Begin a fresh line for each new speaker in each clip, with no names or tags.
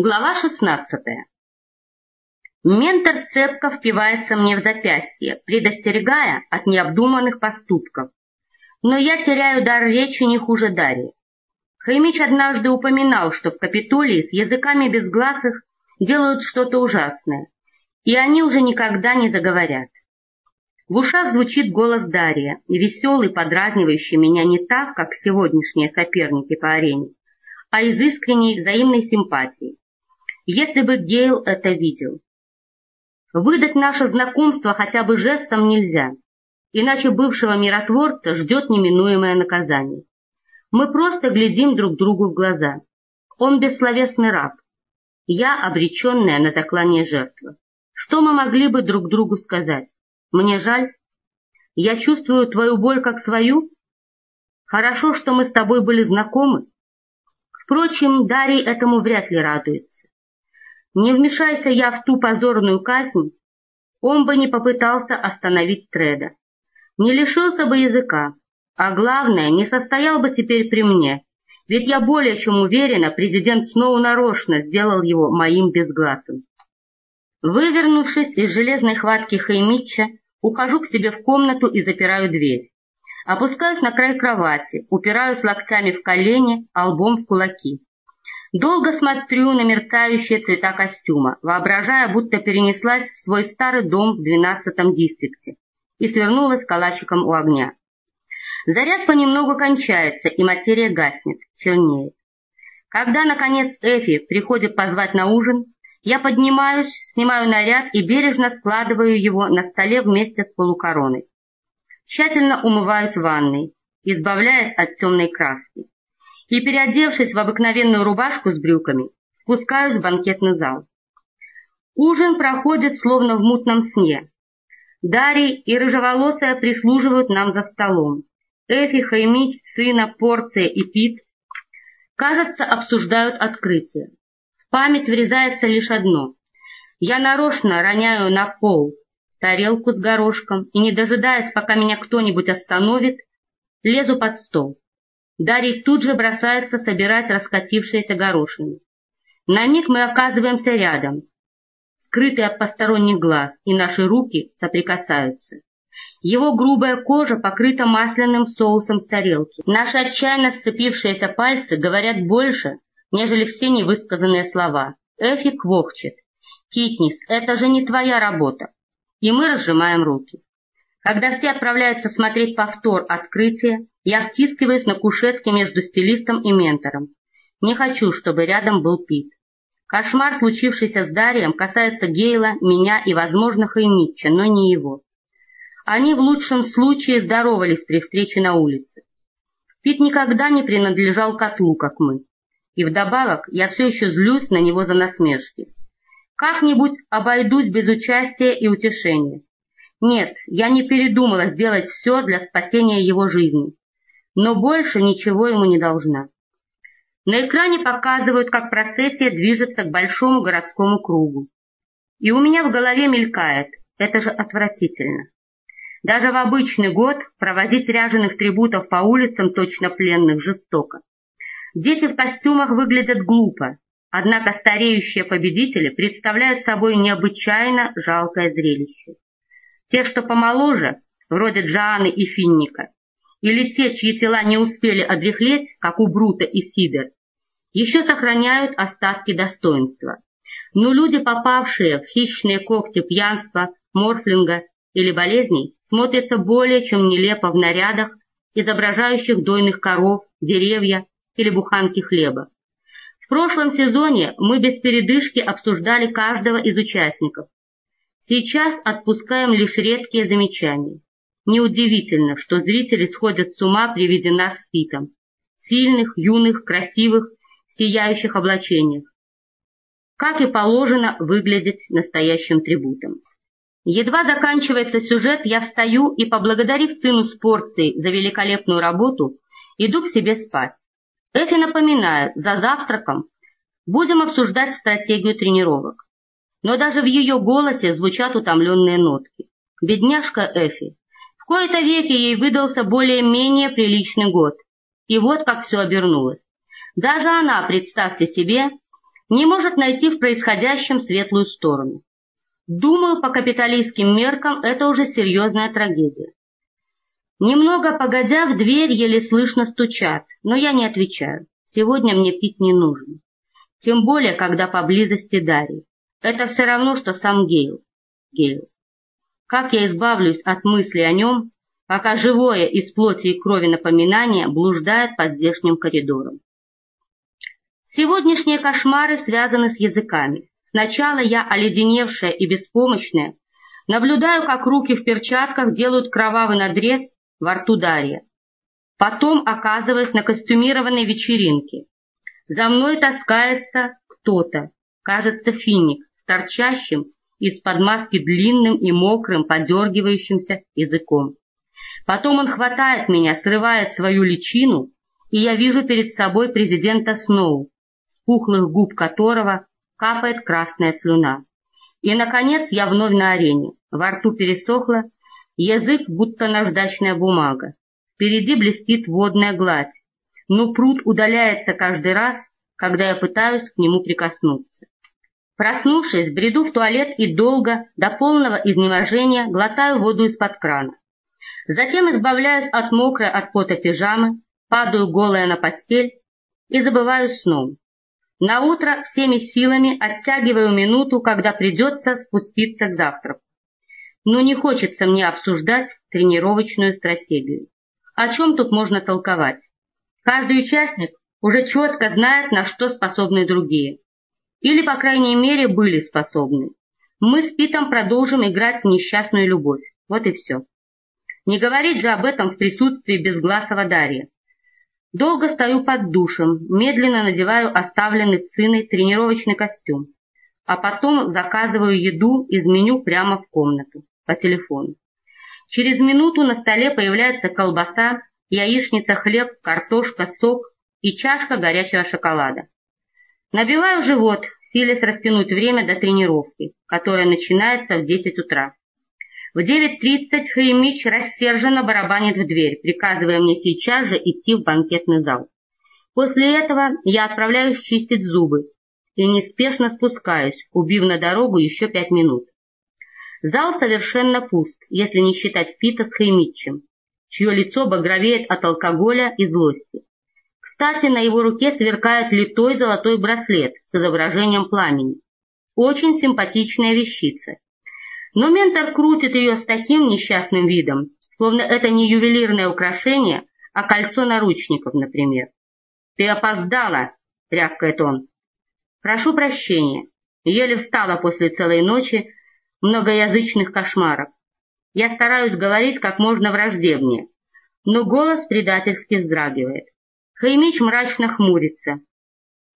Глава 16. Ментор цепко впивается мне в запястье, предостерегая от необдуманных поступков. Но я теряю дар речи не хуже Дарьи. Хаймич однажды упоминал, что в Капитолии с языками безгласых делают что-то ужасное, и они уже никогда не заговорят. В ушах звучит голос Дарья, веселый, подразнивающий меня не так, как сегодняшние соперники по арене, а из искренней взаимной симпатии если бы Гейл это видел. Выдать наше знакомство хотя бы жестом нельзя, иначе бывшего миротворца ждет неминуемое наказание. Мы просто глядим друг другу в глаза. Он бессловесный раб. Я обреченная на заклание жертвы. Что мы могли бы друг другу сказать? Мне жаль. Я чувствую твою боль как свою. Хорошо, что мы с тобой были знакомы. Впрочем, Дарий этому вряд ли радуется. Не вмешайся я в ту позорную казнь, он бы не попытался остановить Треда. Не лишился бы языка, а главное, не состоял бы теперь при мне, ведь я более чем уверена, президент снова нарочно сделал его моим безгласом. Вывернувшись из железной хватки Хаймитча, ухожу к себе в комнату и запираю дверь. Опускаюсь на край кровати, упираюсь локтями в колени, а в кулаки. Долго смотрю на мерцающие цвета костюма, воображая, будто перенеслась в свой старый дом в двенадцатом дистрикте и свернулась калачиком у огня. Заряд понемногу кончается, и материя гаснет, чернеет. Когда, наконец, Эфи приходит позвать на ужин, я поднимаюсь, снимаю наряд и бережно складываю его на столе вместе с полукороной. Тщательно умываюсь в ванной, избавляясь от темной краски и, переодевшись в обыкновенную рубашку с брюками, спускаюсь в банкетный зал. Ужин проходит словно в мутном сне. Дарий и рыжеволосая прислуживают нам за столом. Эфи, Хаймич, сына, Порция и Пит, кажется, обсуждают открытие. В память врезается лишь одно. Я нарочно роняю на пол тарелку с горошком и, не дожидаясь, пока меня кто-нибудь остановит, лезу под стол. Дарий тут же бросается собирать раскатившиеся горошины. На миг мы оказываемся рядом, скрытые от посторонних глаз, и наши руки соприкасаются. Его грубая кожа покрыта масляным соусом с тарелки. Наши отчаянно сцепившиеся пальцы говорят больше, нежели все невысказанные слова. Эфи квохчет. «Китнис, это же не твоя работа!» И мы разжимаем руки. Когда все отправляются смотреть повтор открытия, я втискиваюсь на кушетке между стилистом и ментором. Не хочу, чтобы рядом был Пит. Кошмар, случившийся с Дарием, касается Гейла, меня и, возможно, Хаймитча, но не его. Они в лучшем случае здоровались при встрече на улице. Пит никогда не принадлежал котлу, как мы. И вдобавок я все еще злюсь на него за насмешки. Как-нибудь обойдусь без участия и утешения. Нет, я не передумала сделать все для спасения его жизни но больше ничего ему не должна. На экране показывают, как процессия движется к большому городскому кругу. И у меня в голове мелькает, это же отвратительно. Даже в обычный год провозить ряженых трибутов по улицам точно пленных жестоко. Дети в костюмах выглядят глупо, однако стареющие победители представляют собой необычайно жалкое зрелище. Те, что помоложе, вроде Джоанны и Финника, или те, чьи тела не успели одряхлеть, как у Брута и Сидер, еще сохраняют остатки достоинства. Но люди, попавшие в хищные когти пьянства, морфлинга или болезней, смотрятся более чем нелепо в нарядах, изображающих дойных коров, деревья или буханки хлеба. В прошлом сезоне мы без передышки обсуждали каждого из участников. Сейчас отпускаем лишь редкие замечания. Неудивительно, что зрители сходят с ума при виде нас с Питом. Сильных, юных, красивых, сияющих облачениях. Как и положено выглядеть настоящим трибутом. Едва заканчивается сюжет, я встаю и, поблагодарив Цинну с Порцией за великолепную работу, иду к себе спать. Эфи напоминает, за завтраком будем обсуждать стратегию тренировок. Но даже в ее голосе звучат утомленные нотки. Бедняжка Эфи, кои-то веки ей выдался более-менее приличный год. И вот как все обернулось. Даже она, представьте себе, не может найти в происходящем светлую сторону. Думаю, по капиталистским меркам это уже серьезная трагедия. Немного погодя, в дверь еле слышно стучат, но я не отвечаю. Сегодня мне пить не нужно. Тем более, когда поблизости Дарья. Это все равно, что сам Гейл. Гейл. Как я избавлюсь от мысли о нем, пока живое из плоти и крови напоминание блуждает по здешним коридорам? Сегодняшние кошмары связаны с языками. Сначала я, оледеневшая и беспомощная, наблюдаю, как руки в перчатках делают кровавый надрез во рту Дарья. Потом оказываюсь на костюмированной вечеринке. За мной таскается кто-то, кажется, финик, торчащим из-под маски длинным и мокрым, подергивающимся языком. Потом он хватает меня, срывает свою личину, и я вижу перед собой президента Сноу, с пухлых губ которого капает красная слюна. И, наконец, я вновь на арене. Во рту пересохло, язык будто наждачная бумага. Впереди блестит водная гладь, но пруд удаляется каждый раз, когда я пытаюсь к нему прикоснуться. Проснувшись, бреду в туалет и долго, до полного изнеможения, глотаю воду из-под крана. Затем избавляюсь от мокрой от пота пижамы, падаю голая на постель и забываю сном. На утро всеми силами оттягиваю минуту, когда придется спуститься к завтраку. Но не хочется мне обсуждать тренировочную стратегию. О чем тут можно толковать? Каждый участник уже четко знает, на что способны другие. Или, по крайней мере, были способны. Мы с Питом продолжим играть в несчастную любовь. Вот и все. Не говорить же об этом в присутствии безгласого Дарья. Долго стою под душем, медленно надеваю оставленный циной тренировочный костюм, а потом заказываю еду из меню прямо в комнату, по телефону. Через минуту на столе появляется колбаса, яичница, хлеб, картошка, сок и чашка горячего шоколада. Набиваю живот, силясь растянуть время до тренировки, которая начинается в 10 утра. В 9.30 Хаймич рассерженно барабанит в дверь, приказывая мне сейчас же идти в банкетный зал. После этого я отправляюсь чистить зубы и неспешно спускаюсь, убив на дорогу еще пять минут. Зал совершенно пуст, если не считать Пита с Хаймитчем, чье лицо багровеет от алкоголя и злости. Кстати, на его руке сверкает литой золотой браслет с изображением пламени. Очень симпатичная вещица. Но ментор крутит ее с таким несчастным видом, словно это не ювелирное украшение, а кольцо наручников, например. «Ты опоздала!» — рявкает он. «Прошу прощения. Еле встала после целой ночи многоязычных кошмаров. Я стараюсь говорить как можно враждебнее, но голос предательски вздрагивает. Хаймич мрачно хмурится,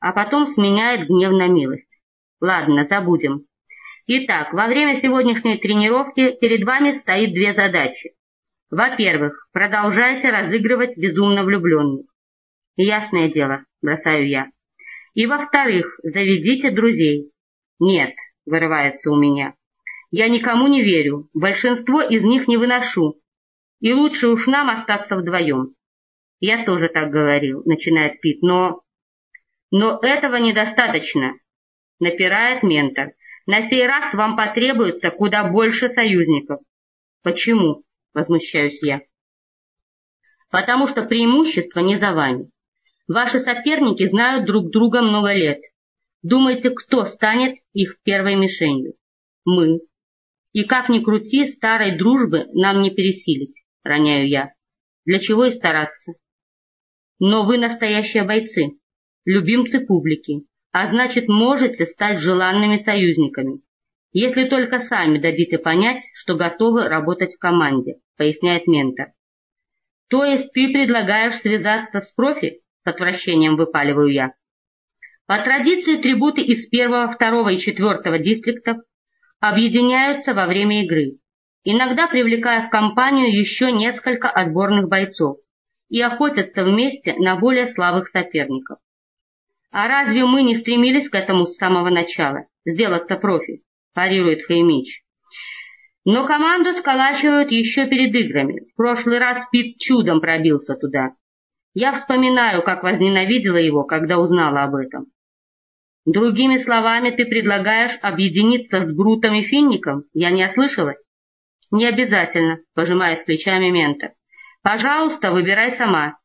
а потом сменяет гнев на милость. Ладно, забудем. Итак, во время сегодняшней тренировки перед вами стоит две задачи. Во-первых, продолжайте разыгрывать безумно влюбленных. Ясное дело, бросаю я. И во-вторых, заведите друзей. Нет, вырывается у меня. Я никому не верю, большинство из них не выношу. И лучше уж нам остаться вдвоем. Я тоже так говорил, начинает Пит, но... Но этого недостаточно, напирает ментор. На сей раз вам потребуется куда больше союзников. Почему? Возмущаюсь я. Потому что преимущество не за вами. Ваши соперники знают друг друга много лет. Думаете, кто станет их первой мишенью? Мы. И как ни крути, старой дружбы нам не пересилить, роняю я. Для чего и стараться? Но вы настоящие бойцы, любимцы публики, а значит можете стать желанными союзниками, если только сами дадите понять, что готовы работать в команде, поясняет ментор. То есть ты предлагаешь связаться с профи? С отвращением выпаливаю я. По традиции трибуты из первого, второго и четвертого дистриктов объединяются во время игры, иногда привлекая в компанию еще несколько отборных бойцов и охотятся вместе на более слабых соперников. А разве мы не стремились к этому с самого начала, сделаться профи, парирует Хаймич. Но команду сколачивают еще перед играми. В прошлый раз Пит чудом пробился туда. Я вспоминаю, как возненавидела его, когда узнала об этом. Другими словами, ты предлагаешь объединиться с Брутом и Финником? Я не ослышалась? Не обязательно, пожимает плечами ментор. Пожалуйста, выбирай сама.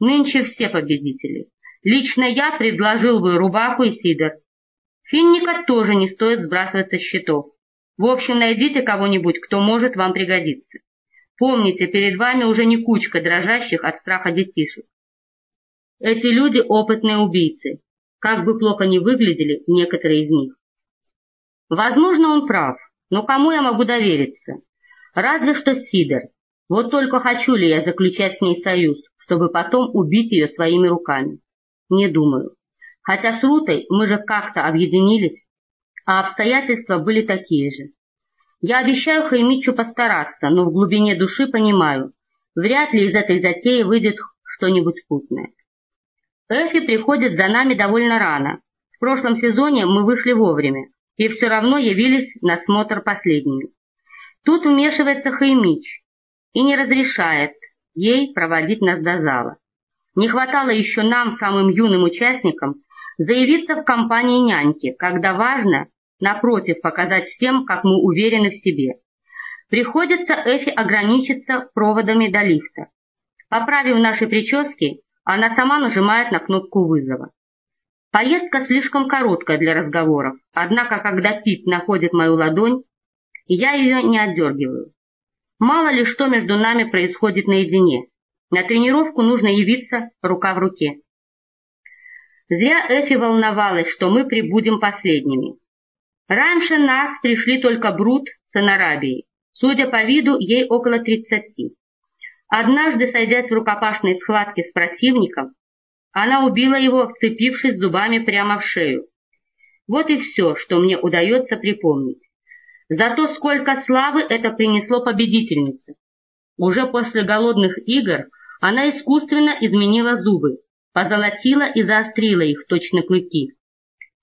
Нынче все победители. Лично я предложил бы Рубаку и Сидор. Финника тоже не стоит сбрасывать со счетов. В общем, найдите кого-нибудь, кто может вам пригодиться. Помните, перед вами уже не кучка дрожащих от страха детишек. Эти люди опытные убийцы, как бы плохо ни выглядели некоторые из них. Возможно, он прав, но кому я могу довериться? Разве что Сидор. Вот только хочу ли я заключать с ней союз, чтобы потом убить ее своими руками? Не думаю. Хотя с Рутой мы же как-то объединились, а обстоятельства были такие же. Я обещаю Хаймичу постараться, но в глубине души понимаю, вряд ли из этой затеи выйдет что-нибудь путное. Эфи приходит за нами довольно рано. В прошлом сезоне мы вышли вовремя и все равно явились на смотр последними. Тут вмешивается Хаймич и не разрешает ей проводить нас до зала. Не хватало еще нам, самым юным участникам, заявиться в компании няньки, когда важно, напротив, показать всем, как мы уверены в себе. Приходится Эфи ограничиться проводами до лифта. Поправив наши прически, она сама нажимает на кнопку вызова. Поездка слишком короткая для разговоров, однако, когда Пит находит мою ладонь, я ее не отдергиваю. Мало ли что между нами происходит наедине. На тренировку нужно явиться рука в руке. Зря Эфи волновалась, что мы прибудем последними. Раньше нас пришли только Брут, сын Арабии. Судя по виду, ей около тридцати. Однажды, сойдясь в рукопашной схватке с противником, она убила его, вцепившись зубами прямо в шею. Вот и все, что мне удается припомнить. Зато сколько славы это принесло победительнице. Уже после голодных игр она искусственно изменила зубы, позолотила и заострила их точно клыки.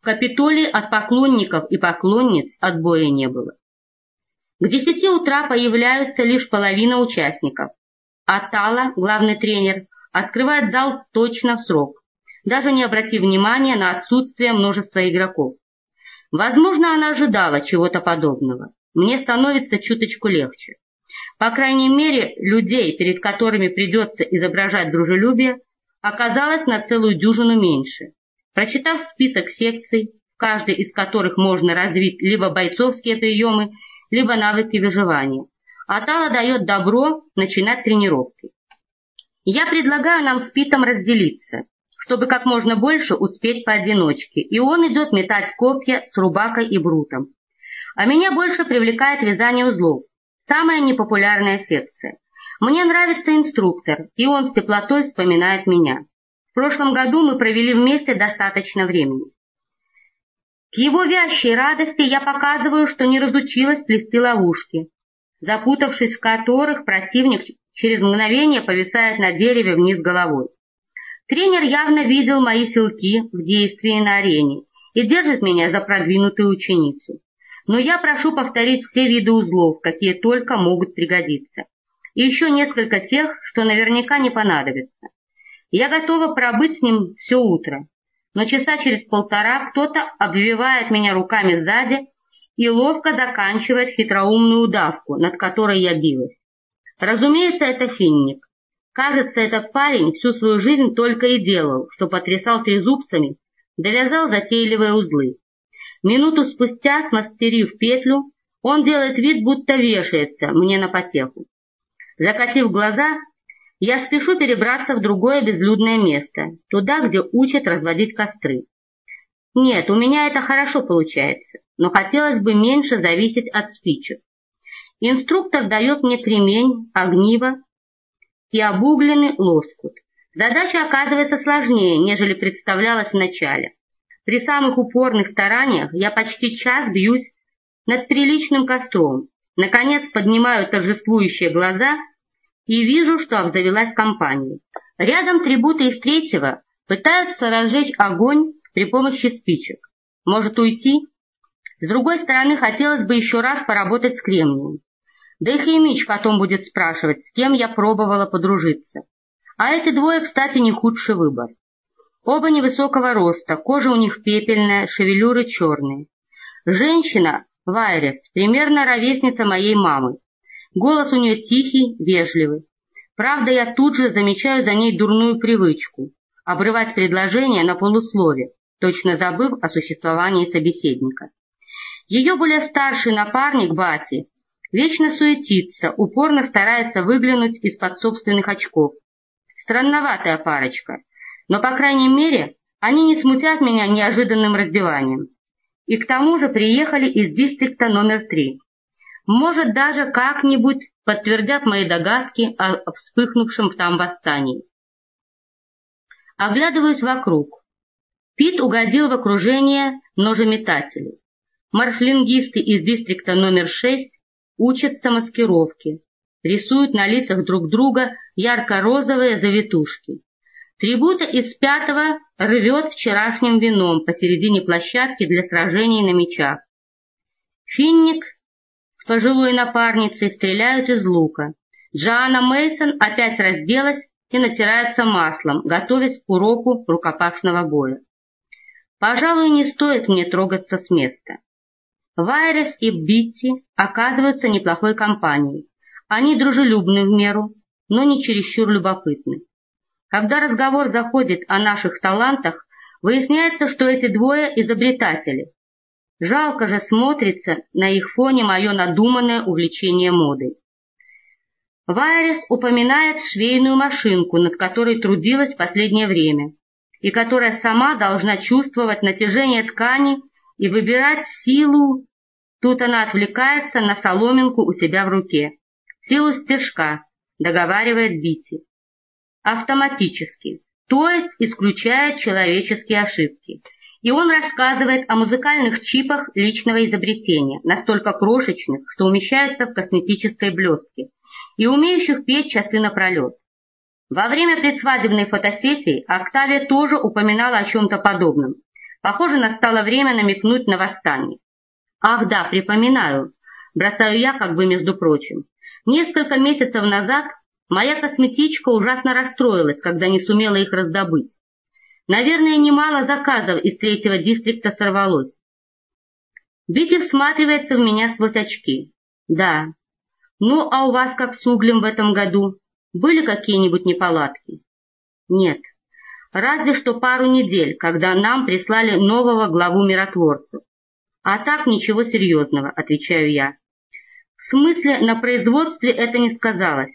В Капитолии от поклонников и поклонниц отбоя не было. К десяти утра появляются лишь половина участников, а Тала, главный тренер, открывает зал точно в срок, даже не обратив внимания на отсутствие множества игроков. Возможно, она ожидала чего-то подобного. Мне становится чуточку легче. По крайней мере, людей, перед которыми придется изображать дружелюбие, оказалось на целую дюжину меньше. Прочитав список секций, в каждой из которых можно развить либо бойцовские приемы, либо навыки выживания, Атала дает добро начинать тренировки. Я предлагаю нам с Питом разделиться чтобы как можно больше успеть поодиночке, и он идет метать копья с Рубакой и Брутом. А меня больше привлекает вязание узлов, самая непопулярная секция. Мне нравится инструктор, и он с теплотой вспоминает меня. В прошлом году мы провели вместе достаточно времени. К его вящей радости я показываю, что не разучилась плести ловушки, запутавшись в которых противник через мгновение повисает на дереве вниз головой. Тренер явно видел мои силки в действии на арене и держит меня за продвинутую ученицу. Но я прошу повторить все виды узлов, какие только могут пригодиться. И еще несколько тех, что наверняка не понадобятся. Я готова пробыть с ним все утро. Но часа через полтора кто-то обвивает меня руками сзади и ловко заканчивает хитроумную удавку, над которой я билась. Разумеется, это финник. Кажется, этот парень всю свою жизнь только и делал, что потрясал трезубцами, довязал затейливые узлы. Минуту спустя, смастерив петлю, он делает вид, будто вешается мне на потеху. Закатив глаза, я спешу перебраться в другое безлюдное место, туда, где учат разводить костры. Нет, у меня это хорошо получается, но хотелось бы меньше зависеть от спичек. Инструктор дает мне кремень, огниво и обугленный лоскут. Задача оказывается сложнее, нежели представлялась вначале. При самых упорных стараниях я почти час бьюсь над приличным костром. Наконец поднимаю торжествующие глаза и вижу, что обзавелась компанией. Рядом трибуты из третьего пытаются разжечь огонь при помощи спичек. Может уйти? С другой стороны, хотелось бы еще раз поработать с кремнием. Да и Химич потом будет спрашивать, с кем я пробовала подружиться. А эти двое, кстати, не худший выбор. Оба невысокого роста, кожа у них пепельная, шевелюры черные. Женщина, Вайрес, примерно ровесница моей мамы. Голос у нее тихий, вежливый. Правда, я тут же замечаю за ней дурную привычку — обрывать предложение на полуслове, точно забыв о существовании собеседника. Ее более старший напарник Бати вечно суетится, упорно старается выглянуть из-под собственных очков. Странноватая парочка, но, по крайней мере, они не смутят меня неожиданным раздеванием. И к тому же приехали из дистрикта номер три. Может, даже как-нибудь подтвердят мои догадки о вспыхнувшем там восстании. Оглядываюсь вокруг. Пит угодил в окружение ножеметателей. Морфлингисты из дистрикта номер 6 учатся маскировке, рисуют на лицах друг друга ярко-розовые завитушки. Трибута из пятого рвет вчерашним вином посередине площадки для сражений на мечах. Финник с пожилой напарницей стреляют из лука. Джоанна Мейсон опять разделась и натирается маслом, готовясь к уроку рукопашного боя. Пожалуй, не стоит мне трогаться с места. Вайрес и Битти оказываются неплохой компанией. Они дружелюбны в меру, но не чересчур любопытны. Когда разговор заходит о наших талантах, выясняется, что эти двое изобретатели. Жалко же смотрится на их фоне мое надуманное увлечение модой. Вайрес упоминает швейную машинку, над которой трудилась в последнее время, и которая сама должна чувствовать натяжение ткани и выбирать силу. Тут она отвлекается на соломинку у себя в руке. Силу стежка, договаривает Бити. Автоматически, то есть исключает человеческие ошибки. И он рассказывает о музыкальных чипах личного изобретения, настолько крошечных, что умещаются в косметической блестке, и умеющих петь часы напролет. Во время предсвадебной фотосессии Октавия тоже упоминала о чем-то подобном, Похоже, настало время намекнуть на восстание. Ах да, припоминаю. Бросаю я как бы между прочим. Несколько месяцев назад моя косметичка ужасно расстроилась, когда не сумела их раздобыть. Наверное, немало заказов из третьего дистрикта сорвалось. Бити всматривается в меня сквозь очки. Да. Ну, а у вас как с углем в этом году? Были какие-нибудь неполадки? Нет. Разве что пару недель, когда нам прислали нового главу миротворцев. А так ничего серьезного, отвечаю я. В смысле, на производстве это не сказалось.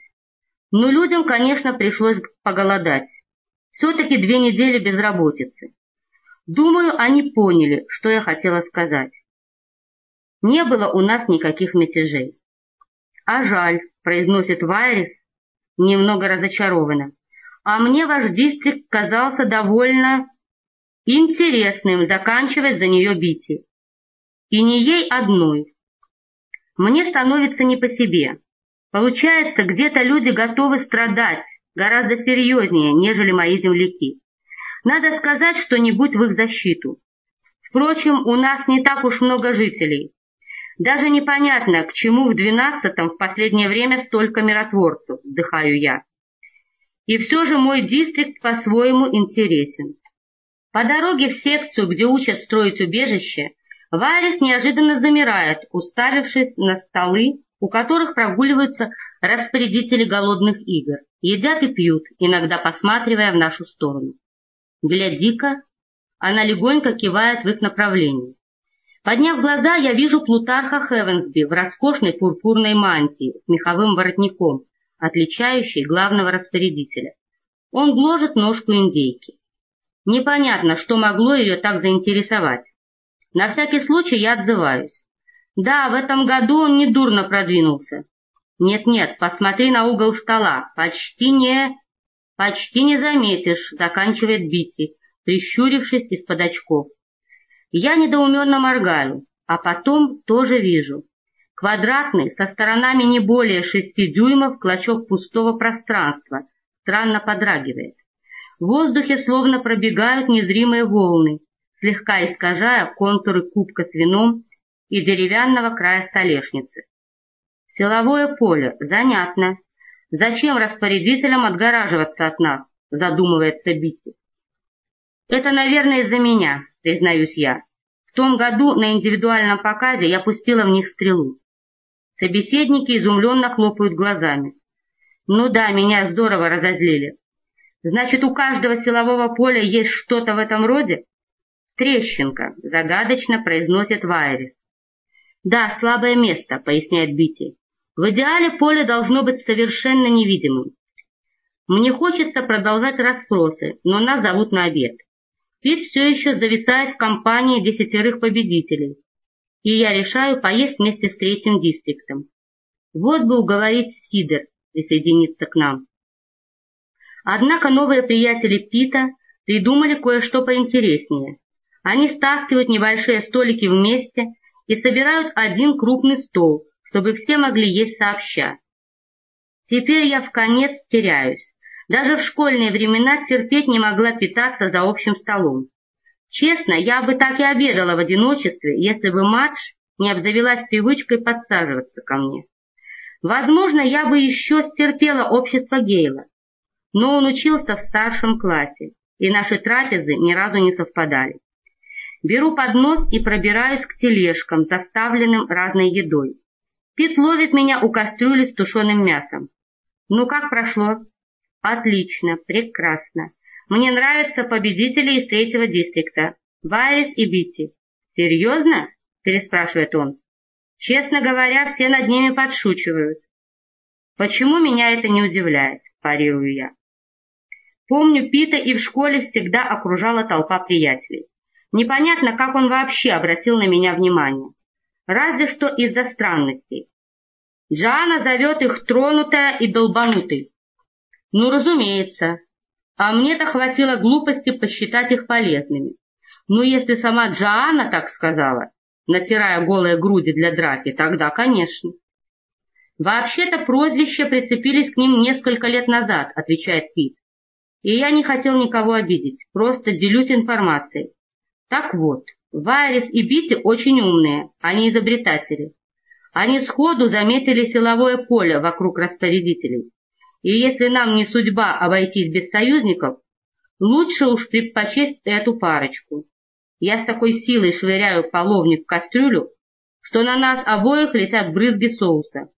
Но людям, конечно, пришлось поголодать. Все-таки две недели безработицы. Думаю, они поняли, что я хотела сказать. Не было у нас никаких мятежей. А жаль, произносит Вайрис, немного разочарованно а мне ваш дистрикт казался довольно интересным заканчивать за нее бити. И не ей одной. Мне становится не по себе. Получается, где-то люди готовы страдать гораздо серьезнее, нежели мои земляки. Надо сказать что-нибудь в их защиту. Впрочем, у нас не так уж много жителей. Даже непонятно, к чему в двенадцатом в последнее время столько миротворцев, вздыхаю я. И все же мой дистрикт по-своему интересен. По дороге в секцию, где учат строить убежище, Варис неожиданно замирает, уставившись на столы, у которых прогуливаются распорядители голодных игр, едят и пьют, иногда посматривая в нашу сторону. Гляди-ка, она легонько кивает в их направлении. Подняв глаза, я вижу Плутарха Хевенсби в роскошной пурпурной мантии с меховым воротником, отличающий главного распорядителя. Он гложет ножку индейки. Непонятно, что могло ее так заинтересовать. На всякий случай я отзываюсь. Да, в этом году он недурно продвинулся. Нет-нет, посмотри на угол стола. Почти не... Почти не заметишь, заканчивает Бити, прищурившись из-под очков. Я недоуменно моргаю, а потом тоже вижу. Квадратный, со сторонами не более шести дюймов, клочок пустого пространства, странно подрагивает. В воздухе словно пробегают незримые волны, слегка искажая контуры кубка с вином и деревянного края столешницы. Силовое поле, занятно. Зачем распорядителям отгораживаться от нас, задумывается Бити. Это, наверное, из-за меня, признаюсь я. В том году на индивидуальном показе я пустила в них стрелу. Собеседники изумленно хлопают глазами. Ну да, меня здорово разозлили. Значит, у каждого силового поля есть что-то в этом роде? Трещинка, загадочно произносит Вайрис. Да, слабое место, поясняет Бити. В идеале поле должно быть совершенно невидимым. Мне хочется продолжать расспросы, но нас зовут на обед. Пит все еще зависает в компании десятерых победителей, и я решаю поесть вместе с третьим дистриктом. Вот бы уговорить Сидер присоединиться к нам. Однако новые приятели Пита придумали кое-что поинтереснее. Они стаскивают небольшие столики вместе и собирают один крупный стол, чтобы все могли есть сообща. Теперь я в конец теряюсь. Даже в школьные времена терпеть не могла питаться за общим столом. Честно, я бы так и обедала в одиночестве, если бы Мадж не обзавелась привычкой подсаживаться ко мне. Возможно, я бы еще стерпела общество Гейла, но он учился в старшем классе, и наши трапезы ни разу не совпадали. Беру поднос и пробираюсь к тележкам, заставленным разной едой. Пит ловит меня у кастрюли с тушеным мясом. «Ну как прошло?» «Отлично, прекрасно. Мне нравятся победители из третьего дистрикта. Вайрис и Битти. Серьезно? Переспрашивает он. Честно говоря, все над ними подшучивают. Почему меня это не удивляет? Парирую я. Помню, Пита и в школе всегда окружала толпа приятелей. Непонятно, как он вообще обратил на меня внимание. Разве что из-за странностей. Джоанна зовет их тронутая и долбанутой. Ну, разумеется, а мне-то хватило глупости посчитать их полезными. Ну, если сама Джоанна так сказала, натирая голые груди для драки, тогда, конечно. Вообще-то прозвища прицепились к ним несколько лет назад, отвечает Пит. И я не хотел никого обидеть, просто делюсь информацией. Так вот, Вайрис и Бити очень умные, они изобретатели. Они сходу заметили силовое поле вокруг распорядителей и если нам не судьба обойтись без союзников, лучше уж предпочесть эту парочку. Я с такой силой швыряю половник в кастрюлю, что на нас обоих летят брызги соуса.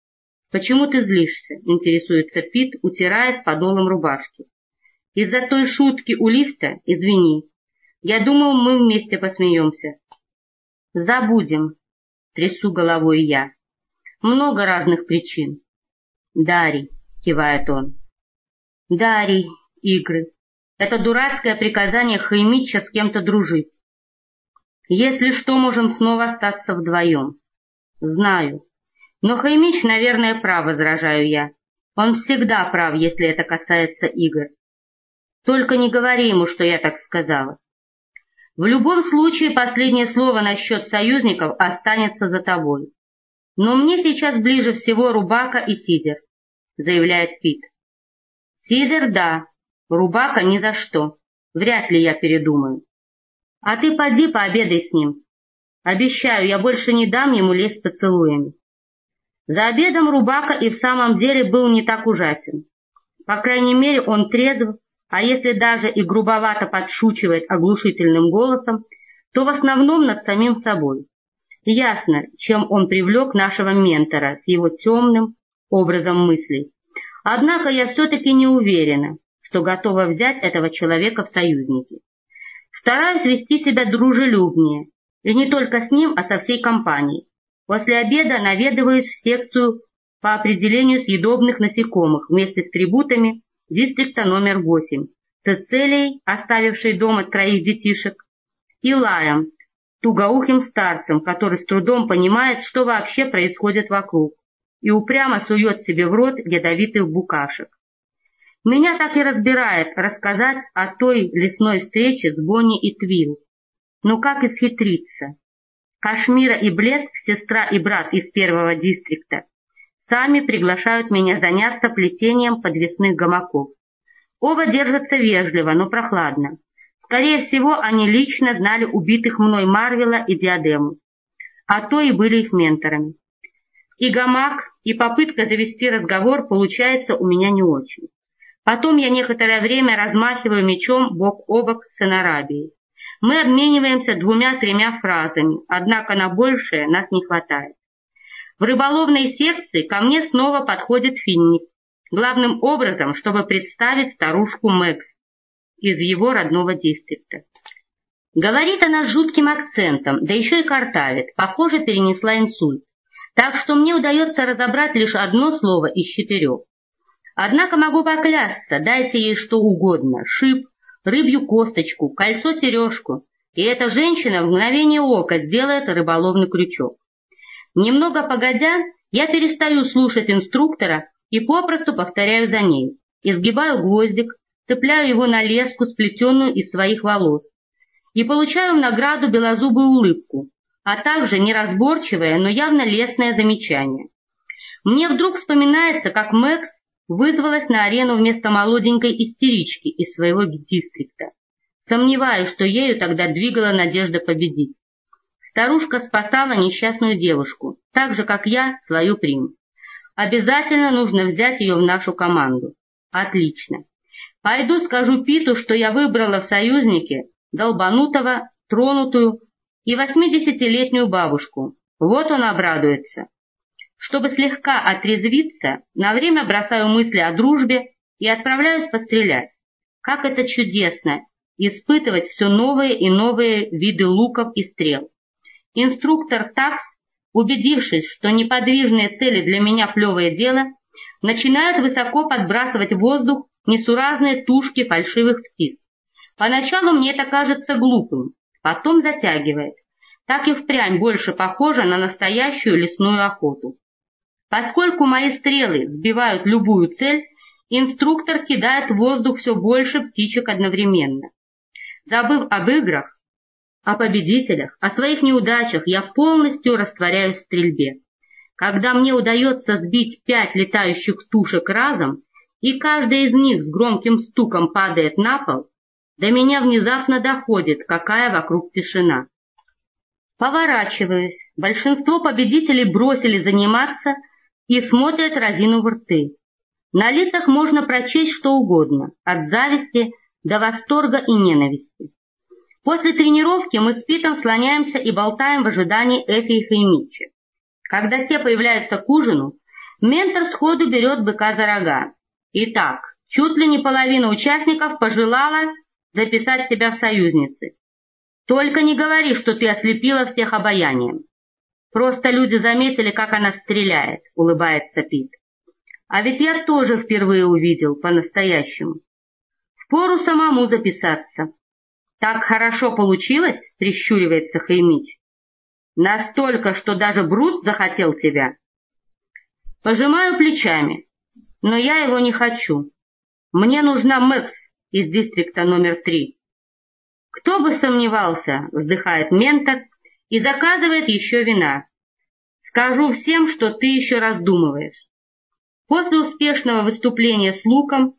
«Почему ты злишься?» — интересуется Пит, утираясь подолом рубашки. «Из-за той шутки у лифта? Извини. Я думал, мы вместе посмеемся». «Забудем», — трясу головой я. «Много разных причин». «Дарий, — кивает он. Дарий, игры. Это дурацкое приказание Хаймича с кем-то дружить. Если что, можем снова остаться вдвоем. Знаю. Но Хаймич, наверное, прав, возражаю я. Он всегда прав, если это касается игр. Только не говори ему, что я так сказала. В любом случае, последнее слово насчет союзников останется за тобой. Но мне сейчас ближе всего Рубака и Сидер заявляет Пит. Сидер, да, Рубака ни за что. Вряд ли я передумаю. А ты поди пообедай с ним. Обещаю, я больше не дам ему лезть поцелуями. За обедом Рубака и в самом деле был не так ужасен. По крайней мере, он трезв, а если даже и грубовато подшучивает оглушительным голосом, то в основном над самим собой. Ясно, чем он привлек нашего ментора с его темным, образом мыслей. Однако я все-таки не уверена, что готова взять этого человека в союзники. Стараюсь вести себя дружелюбнее, и не только с ним, а со всей компанией. После обеда наведываюсь в секцию по определению съедобных насекомых вместе с трибутами дистрикта номер 8, Цицелией, оставившей дома троих детишек, и Лаем, тугоухим старцем, который с трудом понимает, что вообще происходит вокруг и упрямо сует себе в рот ядовитых букашек. Меня так и разбирает рассказать о той лесной встрече с Бонни и Твил. Ну как исхитриться? Кашмира и Блеск, сестра и брат из первого дистрикта, сами приглашают меня заняться плетением подвесных гамаков. Оба держатся вежливо, но прохладно. Скорее всего, они лично знали убитых мной Марвела и Диадему, а то и были их менторами. И гамак, и попытка завести разговор получается у меня не очень. Потом я некоторое время размахиваю мечом бок о бок с Инарабией. Мы обмениваемся двумя-тремя фразами, однако на большее нас не хватает. В рыболовной секции ко мне снова подходит финник, главным образом, чтобы представить старушку Мэкс из его родного дистрикта. Говорит она с жутким акцентом, да еще и картавит, похоже, перенесла инсульт. Так что мне удается разобрать лишь одно слово из четырех. Однако могу поклясться, дайте ей что угодно, шип, рыбью косточку, кольцо-сережку, и эта женщина в мгновение ока сделает рыболовный крючок. Немного погодя, я перестаю слушать инструктора и попросту повторяю за ней. Изгибаю гвоздик, цепляю его на леску, сплетенную из своих волос, и получаю в награду белозубую улыбку, а также неразборчивое, но явно лестное замечание. Мне вдруг вспоминается, как Мэкс вызвалась на арену вместо молоденькой истерички из своего дистрикта. Сомневаюсь, что ею тогда двигала надежда победить. Старушка спасала несчастную девушку, так же, как я, свою приму. Обязательно нужно взять ее в нашу команду. Отлично. Пойду скажу Питу, что я выбрала в союзнике долбанутого, тронутую и восьмидесятилетнюю бабушку. Вот он обрадуется. Чтобы слегка отрезвиться, на время бросаю мысли о дружбе и отправляюсь пострелять. Как это чудесно испытывать все новые и новые виды луков и стрел. Инструктор такс, убедившись, что неподвижные цели для меня плевое дело, начинает высоко подбрасывать в воздух несуразные тушки фальшивых птиц. Поначалу мне это кажется глупым, потом затягивает. Так и впрямь больше похоже на настоящую лесную охоту. Поскольку мои стрелы сбивают любую цель, инструктор кидает в воздух все больше птичек одновременно. Забыв об играх, о победителях, о своих неудачах, я полностью растворяюсь в стрельбе. Когда мне удается сбить пять летающих тушек разом, и каждая из них с громким стуком падает на пол, до меня внезапно доходит, какая вокруг тишина. Поворачиваюсь. Большинство победителей бросили заниматься и смотрят разину в рты. На лицах можно прочесть что угодно, от зависти до восторга и ненависти. После тренировки мы с Питом слоняемся и болтаем в ожидании Эфи и Хаймича. Когда те появляются к ужину, ментор сходу берет быка за рога. Итак, чуть ли не половина участников пожелала записать себя в союзницы. Только не говори, что ты ослепила всех обаянием. Просто люди заметили, как она стреляет, улыбается Пит. А ведь я тоже впервые увидел по-настоящему. Впору самому записаться. Так хорошо получилось, прищуривается Хаймич. Настолько, что даже Брут захотел тебя. Пожимаю плечами, но я его не хочу. Мне нужна Мэкс из дистрикта номер три. Кто бы сомневался, вздыхает ментор и заказывает еще вина. Скажу всем, что ты еще раздумываешь. После успешного выступления с луком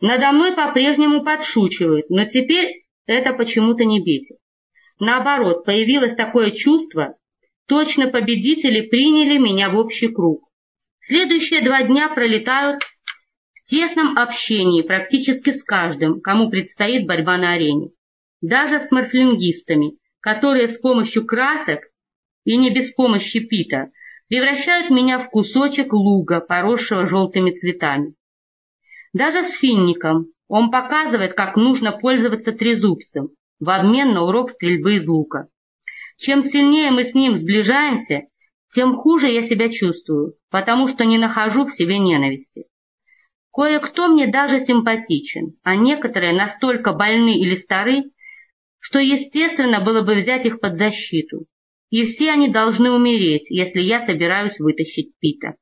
надо мной по-прежнему подшучивают, но теперь это почему-то не бесит. Наоборот, появилось такое чувство, точно победители приняли меня в общий круг. Следующие два дня пролетают в тесном общении практически с каждым, кому предстоит борьба на арене. Даже с морфлингистами, которые с помощью красок и не без помощи Пита превращают меня в кусочек луга, поросшего желтыми цветами. Даже с финником, он показывает, как нужно пользоваться трезубцем в обмен на урок стрельбы из лука. Чем сильнее мы с ним сближаемся, тем хуже я себя чувствую, потому что не нахожу в себе ненависти. Кое-кто мне даже симпатичен, а некоторые настолько больны или стары, что естественно было бы взять их под защиту. И все они должны умереть, если я собираюсь вытащить Пита.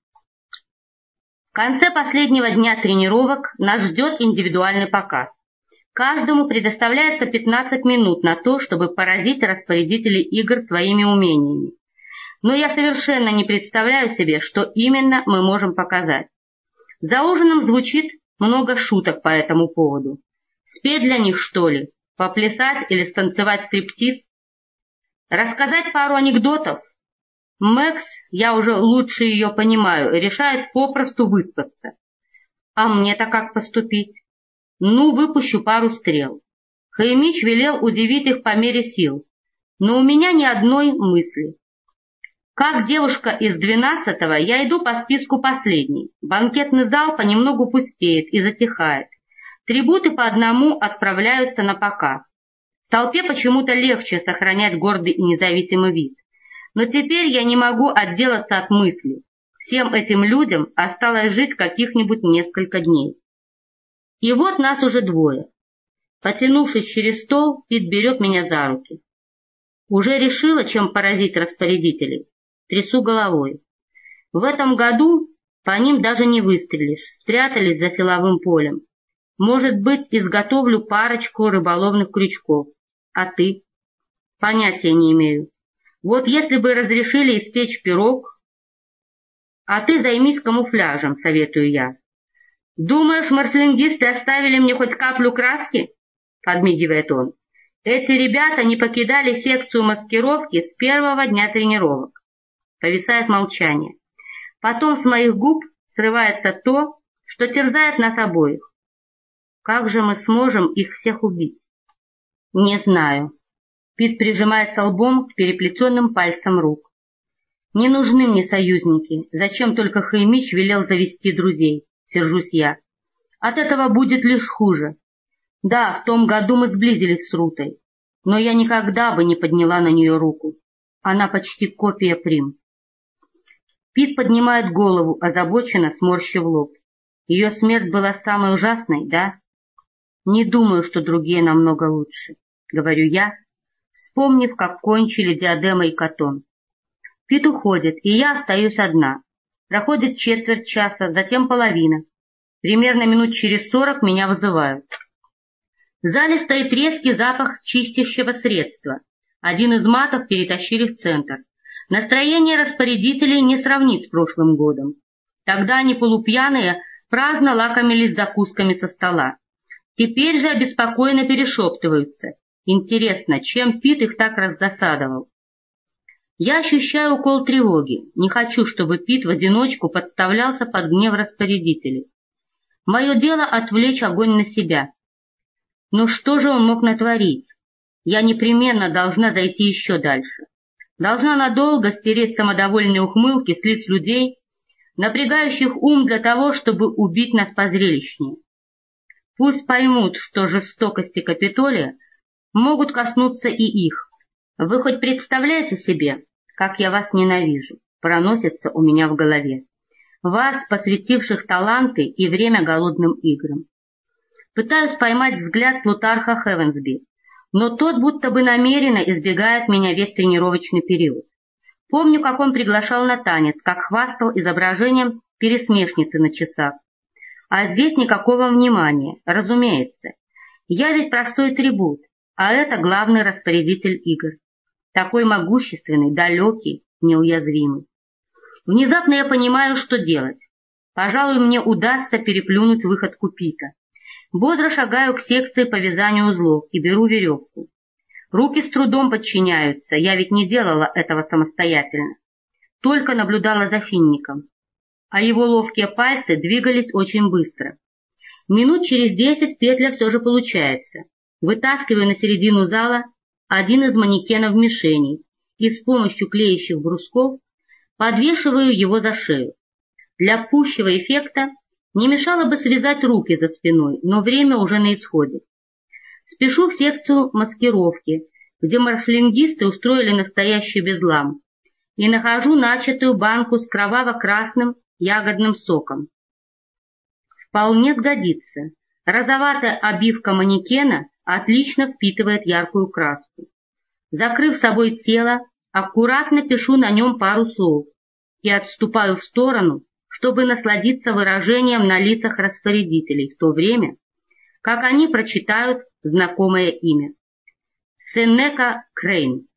В конце последнего дня тренировок нас ждет индивидуальный показ. Каждому предоставляется 15 минут на то, чтобы поразить распорядителей игр своими умениями. Но я совершенно не представляю себе, что именно мы можем показать. За ужином звучит много шуток по этому поводу. Спеть для них, что ли? Поплясать или станцевать стриптиз? Рассказать пару анекдотов? Мэкс, я уже лучше ее понимаю, решает попросту выспаться. А мне-то как поступить? Ну, выпущу пару стрел. Хаймич велел удивить их по мере сил, но у меня ни одной мысли. Как девушка из двенадцатого, я иду по списку последней. Банкетный зал понемногу пустеет и затихает. Трибуты по одному отправляются на показ. В толпе почему-то легче сохранять гордый и независимый вид. Но теперь я не могу отделаться от мысли. Всем этим людям осталось жить каких-нибудь несколько дней. И вот нас уже двое. Потянувшись через стол, Пит берет меня за руки. Уже решила, чем поразить распорядителей. Трясу головой. В этом году по ним даже не выстрелишь, спрятались за силовым полем. Может быть, изготовлю парочку рыболовных крючков. А ты? Понятия не имею. Вот если бы разрешили испечь пирог... А ты займись камуфляжем, советую я. Думаешь, морфлингисты оставили мне хоть каплю краски? Подмигивает он. Эти ребята не покидали секцию маскировки с первого дня тренировок. Повисает молчание. Потом с моих губ срывается то, что терзает нас обоих. Как же мы сможем их всех убить? Не знаю. Пит прижимается лбом к переплетенным пальцам рук. Не нужны мне союзники. Зачем только Хаймич велел завести друзей? Сержусь я. От этого будет лишь хуже. Да, в том году мы сблизились с Рутой, но я никогда бы не подняла на нее руку. Она почти копия Прим. Пит поднимает голову, озабоченно сморщив лоб. Ее смерть была самой ужасной, да? Не думаю, что другие намного лучше, говорю я, вспомнив, как кончили диадема и катон. Пит уходит, и я остаюсь одна. Проходит четверть часа, затем половина. Примерно минут через сорок меня вызывают. В зале стоит резкий запах чистящего средства. Один из матов перетащили в центр. Настроение распорядителей не сравнить с прошлым годом. Тогда они полупьяные праздно лакомились закусками со стола. Теперь же обеспокоенно перешептываются. Интересно, чем Пит их так раздосадовал? Я ощущаю укол тревоги. Не хочу, чтобы Пит в одиночку подставлялся под гнев распорядителей. Мое дело отвлечь огонь на себя. Но что же он мог натворить? Я непременно должна зайти еще дальше должна надолго стереть самодовольные ухмылки с лиц людей, напрягающих ум для того, чтобы убить нас позрелищнее. Пусть поймут, что жестокости Капитолия могут коснуться и их. Вы хоть представляете себе, как я вас ненавижу, проносится у меня в голове. Вас, посвятивших таланты и время голодным играм. Пытаюсь поймать взгляд Плутарха Хевенсби, но тот будто бы намеренно избегает меня весь тренировочный период. Помню, как он приглашал на танец, как хвастал изображением пересмешницы на часах. А здесь никакого внимания, разумеется. Я ведь простой трибут, а это главный распорядитель игр. Такой могущественный, далекий, неуязвимый. Внезапно я понимаю, что делать. Пожалуй, мне удастся переплюнуть выход Купита. Бодро шагаю к секции по вязанию узлов и беру веревку. Руки с трудом подчиняются, я ведь не делала этого самостоятельно. Только наблюдала за финником. А его ловкие пальцы двигались очень быстро. Минут через десять петля все же получается. Вытаскиваю на середину зала один из манекенов мишеней и с помощью клеящих брусков подвешиваю его за шею. Для пущего эффекта не мешало бы связать руки за спиной, но время уже на исходе. Спешу в секцию маскировки, где маршлингисты устроили настоящий безлам, и нахожу начатую банку с кроваво-красным ягодным соком. Вполне сгодится. Розоватая обивка манекена отлично впитывает яркую краску. Закрыв собой тело, аккуратно пишу на нем пару слов и отступаю в сторону, чтобы насладиться выражением на лицах распорядителей в то время, как они прочитают знакомое имя. Сенека Крейн.